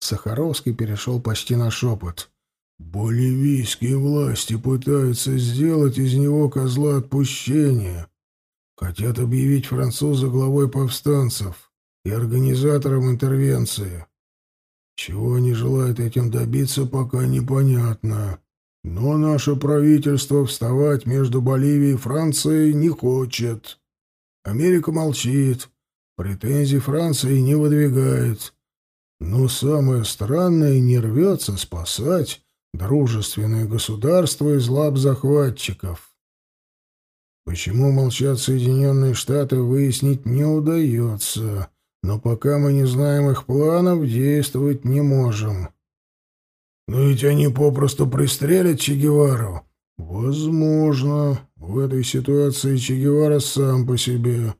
Сахаровский перешел почти на шепот. «Боливийские власти пытаются сделать из него козла отпущения. Хотят объявить француза главой повстанцев и организатором интервенции. Чего они желают этим добиться, пока непонятно. Но наше правительство вставать между Боливией и Францией не хочет. Америка молчит, претензий Франции не выдвигает. Но самое странное не рвется спасать дружественное государство из лап захватчиков. Почему молчат Соединенные Штаты, выяснить не удается, но пока мы не знаем их планов, действовать не можем. Но ведь они попросту пристрелят Че Гевару. Возможно. В этой ситуации Че Гевара сам по себе.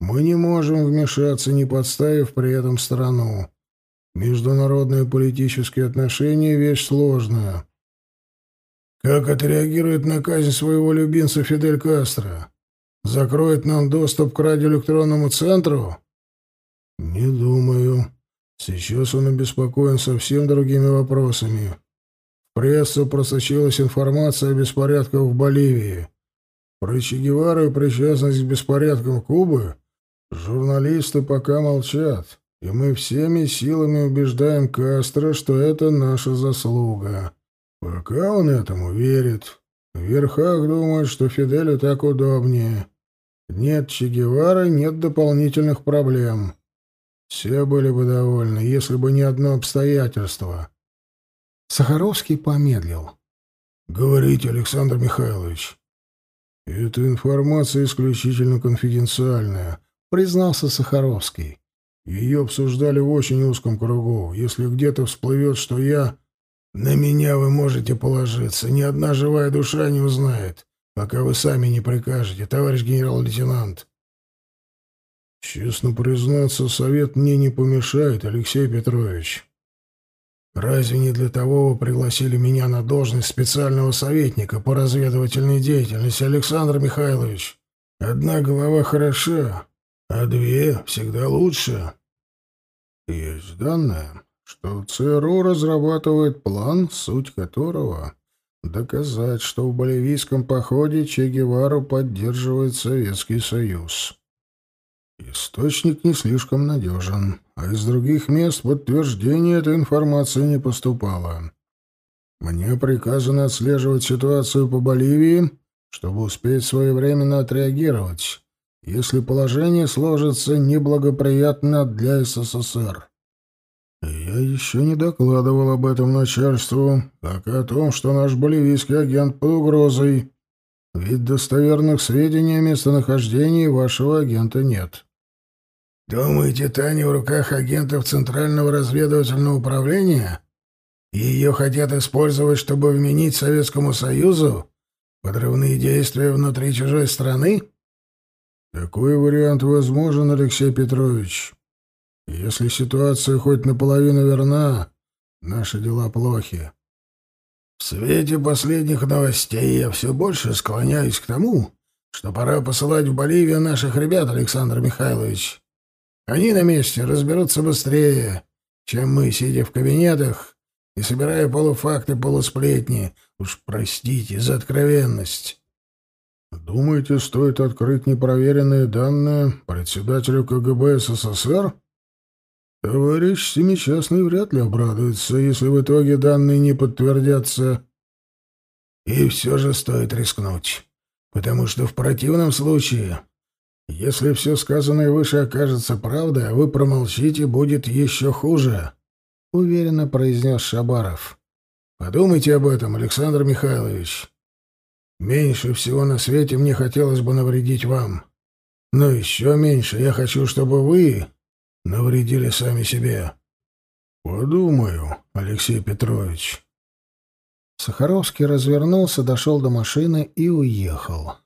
Мы не можем вмешаться, не подставив при этом страну. Международные политические отношения — вещь сложная. Как отреагирует на казнь своего любимца Фидель Кастро? закроет нам доступ к радиоэлектронному центру? Не думаю. Сейчас он обеспокоен совсем другими вопросами. В прессу просочилась информация о беспорядках в Боливии. Про Че Гевару и причастность к беспорядкам Кубы журналисты пока молчат, и мы всеми силами убеждаем Кастро, что это наша заслуга. Пока он этому верит. В верхах думают, что Фиделю так удобнее. Нет Че Гевары, нет дополнительных проблем. Все были бы довольны, если бы не одно обстоятельство. Сахаровский помедлил. «Говорите, Александр Михайлович». «Эта информация исключительно конфиденциальная», — признался Сахаровский. «Ее обсуждали в очень узком кругу. Если где-то всплывет, что я...» «На меня вы можете положиться. Ни одна живая душа не узнает, пока вы сами не прикажете, товарищ генерал-лейтенант». Честно признаться, совет мне не помешает, Алексей Петрович. Разве не для того вы пригласили меня на должность специального советника по разведывательной деятельности, Александр Михайлович? Одна голова хороша, а две всегда лучше. Есть данные, что ЦРУ разрабатывает план, суть которого — доказать, что в боливийском походе Че Гевару поддерживает Советский Союз. Источник не слишком надежен, а из других мест подтверждения этой информации не поступало. Мне приказано отслеживать ситуацию по Боливии, чтобы успеть своевременно отреагировать, если положение сложится неблагоприятно для СССР. Я еще не докладывал об этом начальству, как и о том, что наш боливийский агент под угрозой, ведь достоверных сведений о местонахождении вашего агента нет. Думаете, Таня в руках агентов Центрального разведывательного управления? Ее хотят использовать, чтобы вменить Советскому Союзу подрывные действия внутри чужой страны? Такой вариант возможен, Алексей Петрович. Если ситуация хоть наполовину верна, наши дела плохи. В свете последних новостей я все больше склоняюсь к тому, что пора посылать в Боливию наших ребят, Александр Михайлович. Они на месте разберутся быстрее, чем мы, сидя в кабинетах и собирая полуфакты, полусплетни. Уж простите за откровенность. Думаете, стоит открыть непроверенные данные председателю КГБ СССР? Товарищ Семичастный вряд ли обрадуется, если в итоге данные не подтвердятся. И все же стоит рискнуть, потому что в противном случае если все сказанное выше окажется правдой, а вы промолчите, будет еще хуже, — уверенно произнес Шабаров. Подумайте об этом, Александр Михайлович. Меньше всего на свете мне хотелось бы навредить вам. Но еще меньше я хочу, чтобы вы навредили сами себе. Подумаю, Алексей Петрович. Сахаровский развернулся, дошел до машины и уехал.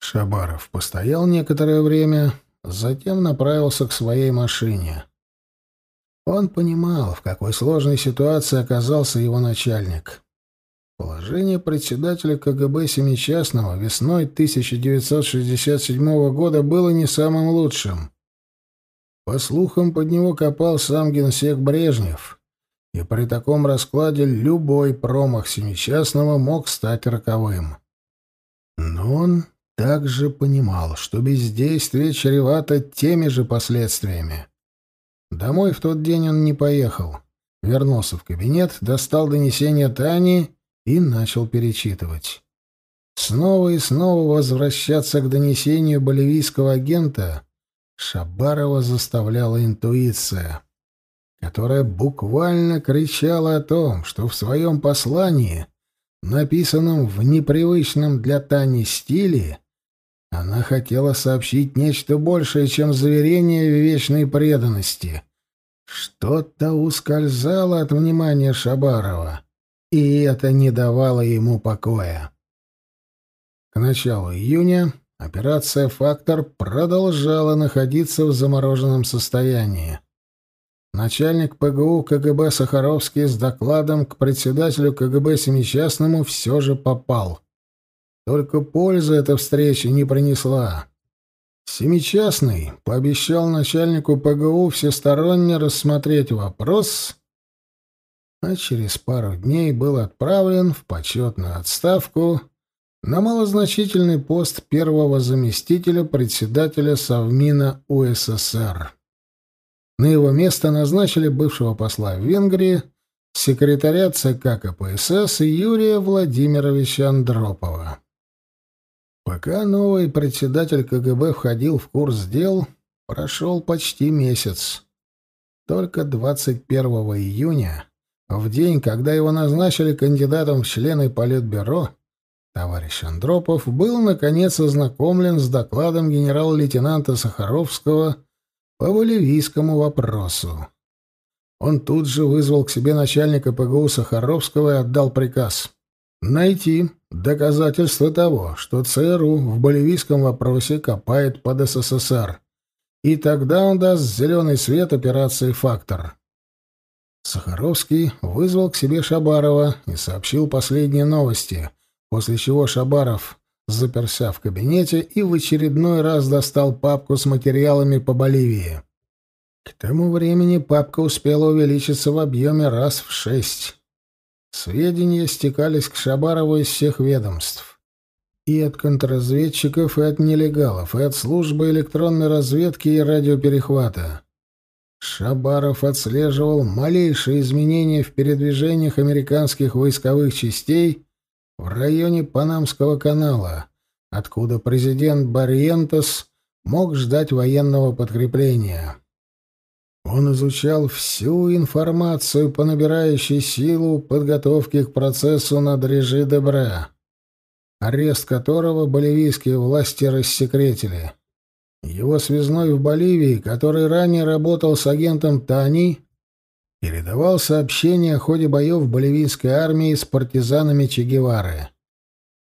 Шабаров постоял некоторое время, затем направился к своей машине. Он понимал, в какой сложной ситуации оказался его начальник. Положение председателя КГБ Семичастного весной 1967 года было не самым лучшим. По слухам, под него копал сам генсек Брежнев, и при таком раскладе любой промах Семичастного мог стать роковым. Но он также понимал, что бездействие чревато теми же последствиями. Домой в тот день он не поехал. Вернулся в кабинет, достал донесение Тани и начал перечитывать. Снова и снова возвращаться к донесению боливийского агента Шабарова заставляла интуиция, которая буквально кричала о том, что в своем послании, написанном в непривычном для Тани стиле, она хотела сообщить нечто большее, чем заверение в вечной преданности. Что-то ускользало от внимания Шабарова, и это не давало ему покоя. К началу июня операция «Фактор» продолжала находиться в замороженном состоянии. Начальник ПГУ КГБ Сахаровский с докладом к председателю КГБ Семичастному все же попал — Только пользы эта встреча не принесла. Семичастный пообещал начальнику ПГУ всесторонне рассмотреть вопрос, а через пару дней был отправлен в почетную отставку на малозначительный пост первого заместителя председателя Совмина УССР. На его место назначили бывшего посла в Венгрии, секретаря ЦК КПСС Юрия Владимировича Андропова. Пока новый председатель КГБ входил в курс дел, прошел почти месяц. Только 21 июня, в день, когда его назначили кандидатом в члены Политбюро, Товарищ Андропов был, наконец, ознакомлен с докладом генерал-лейтенанта Сахаровского по боливийскому вопросу. Он тут же вызвал к себе начальника ПГУ Сахаровского и отдал приказ найти доказательства того, что ЦРУ в боливийском вопросе копает под СССР, и тогда он даст зеленый свет операции «Фактор». Сахаровский вызвал к себе Шабарова и сообщил последние новости, после чего Шабаров заперся в кабинете и в очередной раз достал папку с материалами по Боливии. К тому времени папка успела увеличиться в объеме раз в шесть. Сведения стекались к Шабарову из всех ведомств. И от контрразведчиков, и от нелегалов, и от службы электронной разведки и радиоперехвата. Шабаров отслеживал малейшие изменения в передвижениях американских войсковых частей в районе Панамского канала, откуда президент Барьентос мог ждать военного подкрепления. Он изучал всю информацию по набирающей силу подготовки к процессу над Режи Дебре, арест которого боливийские власти рассекретили. Его связной в Боливии, который ранее работал с агентом Тани, передавал сообщение о ходе боев боливийской армии с партизанами Че Гевары.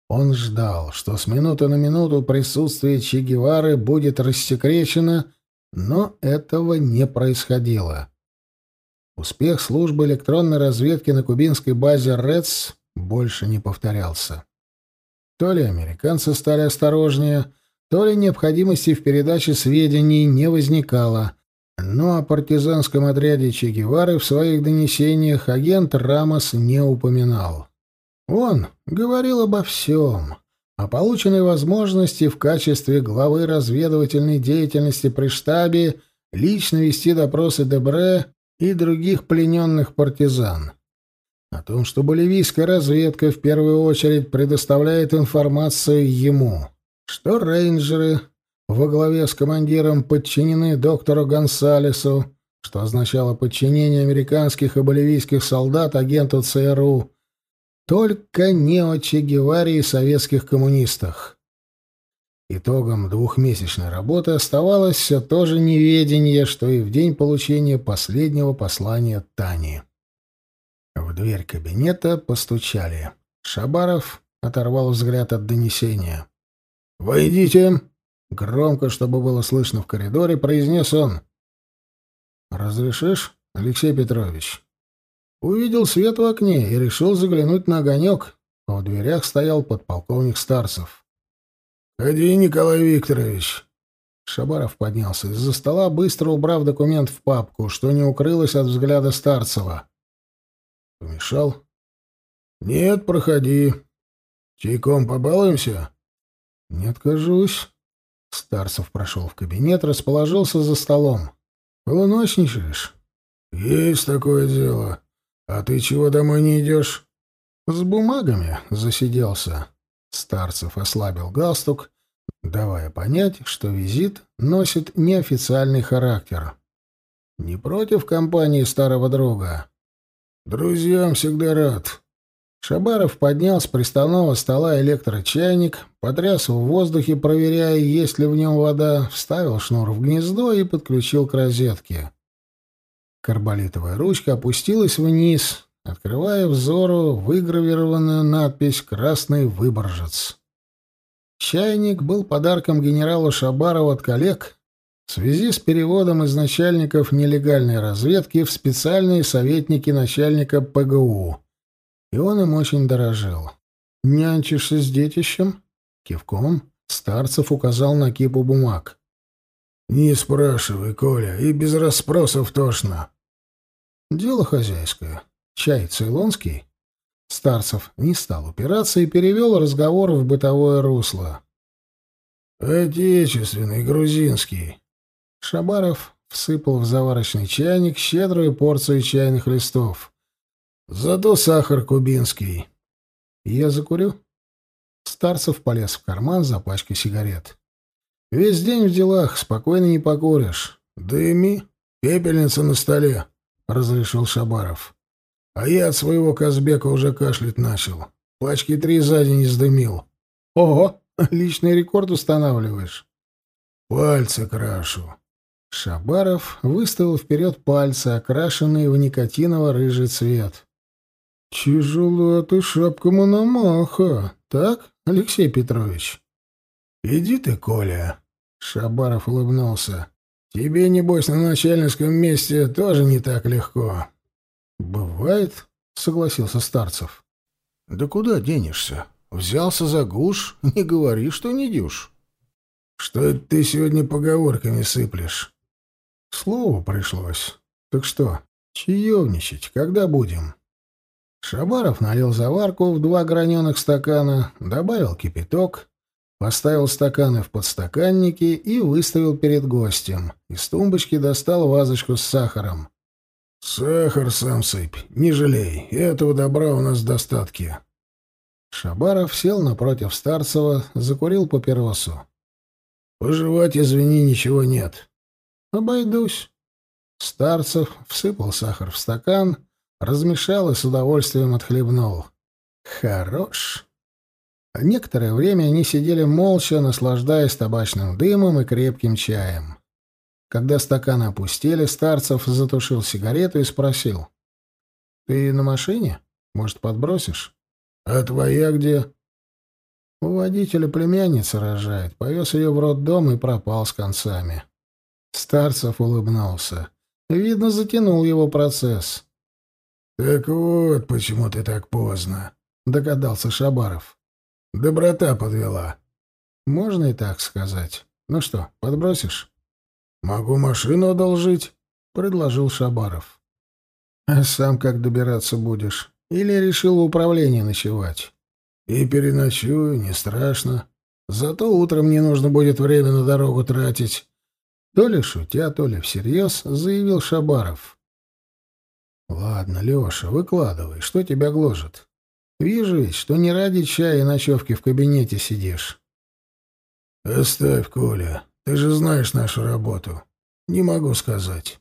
Он ждал, что с минуты на минуту присутствие Че Гевары будет рассекречено но этого не происходило. Успех службы электронной разведки на кубинской базе РЭЦ больше не повторялся. То ли американцы стали осторожнее, то ли необходимости в передаче сведений не возникало, но о партизанском отряде Че Гевары в своих донесениях агент Рамос не упоминал. Он говорил обо всем, о полученной возможности в качестве главы разведывательной деятельности при штабе лично вести допросы Дебре и других плененных партизан. О том, что боливийская разведка в первую очередь предоставляет информацию ему, что рейнджеры во главе с командиром подчинены доктору Гонсалесу, что означало подчинение американских и боливийских солдат агенту ЦРУ, только не о Че Геваре советских коммунистах. Итогом двухмесячной работы оставалось все то же неведение, что и в день получения последнего послания Тани. В дверь кабинета постучали. Шабаров оторвал взгляд от донесения. «Войдите!» — громко, чтобы было слышно в коридоре, произнес он. «Разрешишь, Алексей Петрович?» Увидел свет в окне и решил заглянуть на огонек. А в дверях стоял подполковник Старцев. «Ходи, Николай Викторович!» Шабаров поднялся из-за стола, быстро убрав документ в папку, что не укрылось от взгляда Старцева. «Помешал?» «Нет, проходи. Чайком побалуемся?» «Не откажусь». Старцев прошел в кабинет, расположился за столом. «Полуночничаешь?» «Есть такое дело. «А ты чего домой не идешь?» «С бумагами засиделся». Старцев ослабил галстук, давая понять, что визит носит неофициальный характер. «Не против компании старого друга?» «Друзьям всегда рад». Шабаров поднял с приставного стола электрочайник, потряс в воздухе, проверяя, есть ли в нем вода, вставил шнур в гнездо и подключил к розетке. Карболитовая ручка опустилась вниз, открывая взору выгравированную надпись «Красный Выборжец». Чайник был подарком генералу Шабарова от коллег в связи с переводом из начальников нелегальной разведки в специальные советники начальника ПГУ, и он им очень дорожил. «Нянчишься с детищем?» Кивком Старцев указал на кипу бумаг.
«Не спрашивай, Коля, и без расспросов тошно».
«Дело хозяйское. Чай цейлонский?» Старцев не стал упираться и перевел разговор в бытовое русло.
«Отечественный, грузинский».
Шабаров всыпал в заварочный чайник щедрую порцию чайных листов.
«Зато сахар кубинский».
«Я закурю?» Старцев полез в карман за пачкой сигарет. «Весь день в делах, спокойно не покуришь».
«Дыми, пепельница на столе», — разрешил Шабаров. «А я от своего Казбека уже кашлять начал. Пачки три за день издымил».
«Ого, личный рекорд устанавливаешь».
«Пальцы крашу».
Шабаров выставил вперед пальцы, окрашенные в никотиново-рыжий цвет. «Тяжела ты шапка Мономаха, так, Алексей Петрович?»
«Иди ты, Коля!»
— Шабаров улыбнулся.
«Тебе, небось, на начальницком месте тоже не так легко».
«Бывает», — согласился Старцев.
«Да куда денешься? Взялся за гуш, не говори, что не дюшь». «Что это ты сегодня поговорками сыплешь?»
«Слово пришлось. Так что, чаевничать когда будем?» Шабаров налил заварку в два граненых стакана, добавил кипяток, поставил стаканы в подстаканники и выставил перед гостем. Из тумбочки достал вазочку с сахаром.
«Сахар сам сыпь, не жалей, этого добра у нас в достатке».
Шабаров сел напротив Старцева, закурил папиросу.
«Пожевать, извини, ничего нет».
«Обойдусь». Старцев всыпал сахар в стакан — размешал и с удовольствием отхлебнул. Хорош. Некоторое время они сидели молча, наслаждаясь табачным дымом и крепким чаем. Когда стаканы опустили, Старцев затушил сигарету и спросил. — Ты на машине? Может, подбросишь?
— А твоя где?
— У водителя племянница рожает. Повез ее в роддом и пропал с концами. Старцев улыбнулся. Видно, затянул его процесс.
«Так вот, почему ты так поздно», — догадался Шабаров. «Доброта подвела».
«Можно и так сказать. Ну что, подбросишь?»
«Могу машину одолжить», —
предложил Шабаров. «А сам как добираться будешь? Или решил в управлении ночевать?»
«И переночую, не страшно. Зато утром мне нужно будет время на дорогу тратить».
То ли шутя, то ли всерьез, заявил Шабаров. Ладно, Леша, выкладывай, что тебя гложет? Вижу ведь, что не ради чая и ночевки в кабинете сидишь.
Оставь, Коля, ты же знаешь нашу работу. Не могу сказать.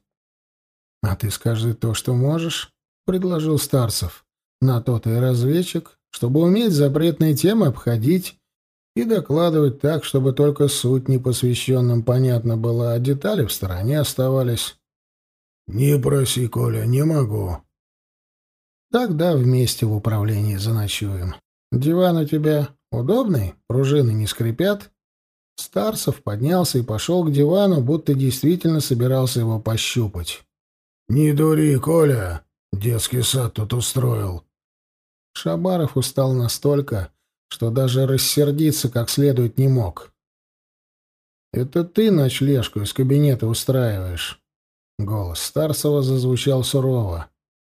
А ты скажи то, что можешь, предложил Старцев. На то ты и разведчик, чтобы уметь запретные темы обходить и докладывать так, чтобы только суть непосвященным понятно была, а детали в стороне оставались.
«Не проси, Коля, не могу».
«Тогда вместе в управлении заночуем. Диван у тебя удобный? Пружины не скрипят?» Старцев поднялся и пошел к дивану, будто действительно собирался его пощупать.
«Не дури, Коля! Детский сад тут устроил».
Шабаров устал настолько, что даже рассердиться как следует не мог. «Это ты ночлежку из кабинета устраиваешь?» Голос Старцева зазвучал сурово.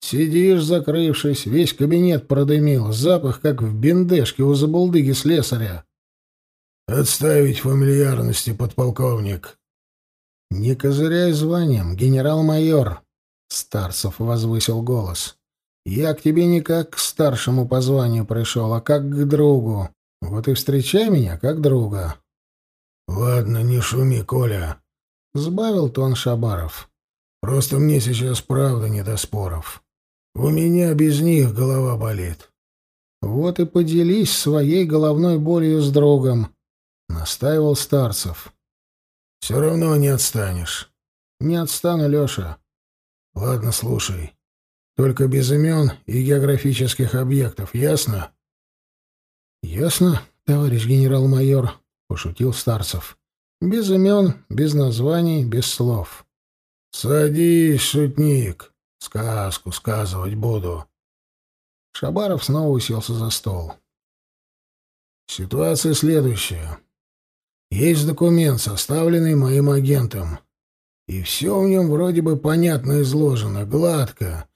«Сидишь, закрывшись, весь кабинет продымил, запах, как в бендешке у забулдыги слесаря».
«Отставить фамильярности, подполковник».
«Не козыряй званием, генерал-майор», — Старцев возвысил голос. «Я к тебе не как к старшему по званию пришел, а как к другу. Вот и встречай меня как друга».
«Ладно, не шуми, Коля», —
сбавил тон Шабаров.
Просто мне сейчас правда не до споров. У меня без них голова болит.
Вот и поделись своей головной болью с другом, настаивал Старцев.
Все равно не отстанешь.
Не отстану, Леша.
Ладно, слушай. Только без имен и географических объектов, ясно?
Ясно, товарищ генерал-майор, пошутил Старцев. Без имен, без названий, без слов.
«Садись, шутник, сказку сказывать буду».
Шабаров снова уселся за стол.
«С Ситуация следующая. Есть документ, составленный моим агентом. И все в нем вроде бы понятно изложено, гладко.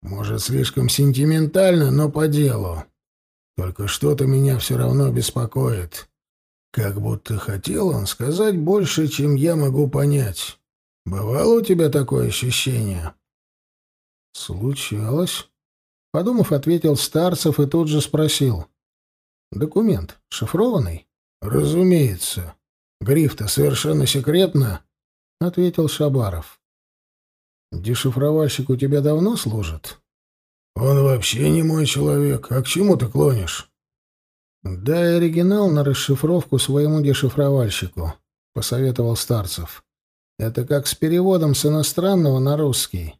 Может, слишком сентиментально, но по делу. Только что-то меня все равно беспокоит. Как будто хотел он сказать больше, чем я могу понять. Бывало у тебя такое ощущение?
Случалось. Подумав, ответил Старцев и тут же спросил. Документ шифрованный?
Разумеется. Гриф-то совершенно секретно, ответил Шабаров.
Дешифровальщик у тебя давно служит?
Он вообще не мой человек. А к чему ты клонишь?
Дай оригинал на расшифровку своему дешифровальщику, посоветовал Старцев. Это как с переводом с иностранного на русский.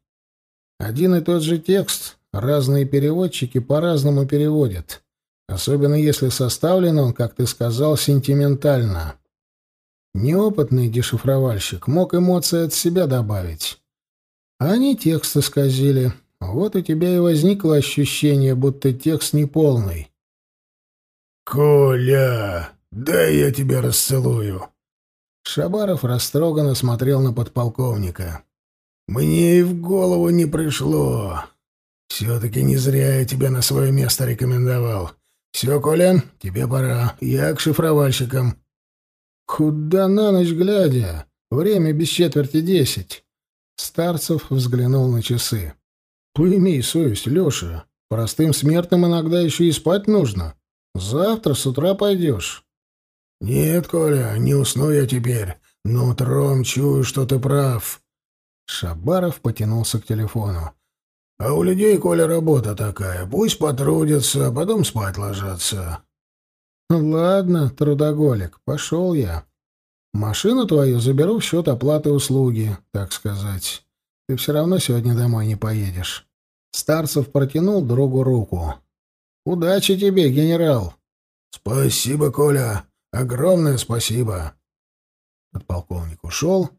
Один и тот же текст разные переводчики по-разному переводят, особенно если составлен он, как ты сказал, сентиментально. Неопытный дешифровальщик мог эмоции от себя добавить. А они текст исказили. Вот у тебя и возникло ощущение, будто текст неполный.
«Коля, дай я тебя расцелую!»
Шабаров растроганно смотрел на подполковника.
«Мне и в голову не пришло. Все-таки не зря я тебя на свое место рекомендовал. Все, Коля, тебе пора. Я к шифровальщикам».
«Куда на ночь глядя? Время без четверти десять». Старцев взглянул на часы. «Поимей совесть, Леша. Простым смертным иногда еще и спать нужно. Завтра с утра пойдешь».
«Нет, Коля, не усну я теперь. Но утром чую, что ты прав».
Шабаров потянулся к телефону.
«А у людей, Коля, работа такая. Пусть потрудятся, а потом спать ложатся».
«Ладно, трудоголик, пошел я. Машину твою заберу в счет оплаты услуги, так сказать. Ты все равно сегодня домой не поедешь». Старцев протянул другу руку. «Удачи тебе, генерал!»
«Спасибо, Коля. Огромное спасибо!»
Подполковник ушел,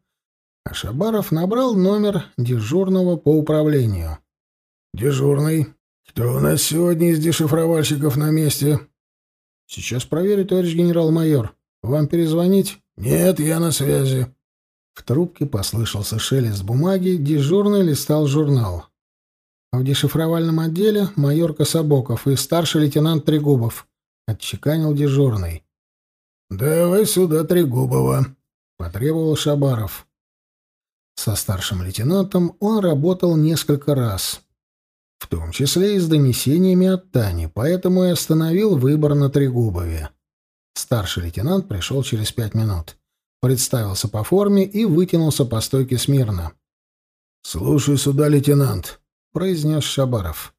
а Шабаров набрал номер дежурного по управлению.
«Дежурный. Кто у нас сегодня из дешифровальщиков на месте?»
«Сейчас проверю, товарищ генерал-майор. Вам перезвонить?»
«Нет, я на связи».
В трубке послышался шелест бумаги, дежурный листал журнал. В дешифровальном отделе майор Кособоков и старший лейтенант Трегубов. Отчеканил дежурный.
«Давай сюда Трегубова», —
потребовал Шабаров. Со старшим лейтенантом он работал несколько раз, в том числе и с донесениями от Тани, поэтому и остановил выбор на Трегубове. Старший лейтенант пришел через пять минут, представился по форме и вытянулся по стойке смирно.
«Слушай сюда, лейтенант», произнес Шабаров.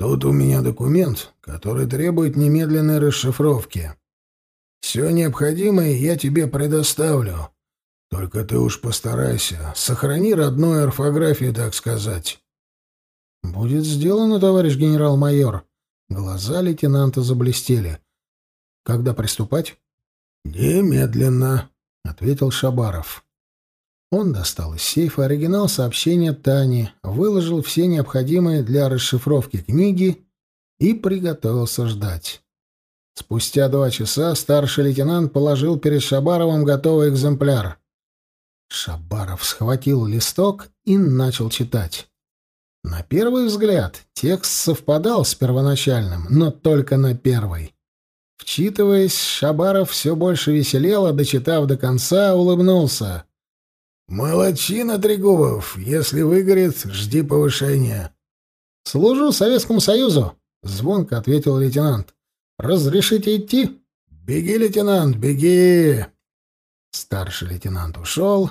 «Тут у меня документ, который требует немедленной расшифровки. Все необходимое я тебе предоставлю. Только ты уж постарайся, сохрани родную орфографию, так сказать».
«Будет сделано, товарищ генерал-майор». Глаза лейтенанта заблестели. «Когда приступать?»
«Немедленно», — ответил Шабаров.
Он достал из сейфа оригинал сообщения Тани, выложил все необходимые для расшифровки книги и приготовился ждать. Спустя два часа старший лейтенант положил перед Шабаровым готовый экземпляр. Шабаров схватил листок и начал читать. На первый взгляд текст совпадал с первоначальным, но только на первый. Вчитываясь, Шабаров все больше веселел, а дочитав до конца, улыбнулся.
«Молодчина, Трегубов! Если выгорит, жди повышения».
«Служу Советскому Союзу», — звонко ответил лейтенант. «Разрешите идти?»
«Беги, лейтенант, беги!»
Старший лейтенант ушел,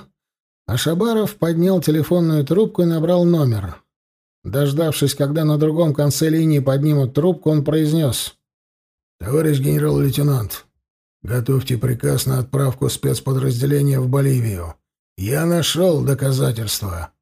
а Шабаров поднял телефонную трубку и набрал номер. Дождавшись, когда на другом конце линии поднимут трубку, он произнес.
«Товарищ генерал-лейтенант, готовьте приказ на отправку спецподразделения в Боливию. Я нашел доказательства.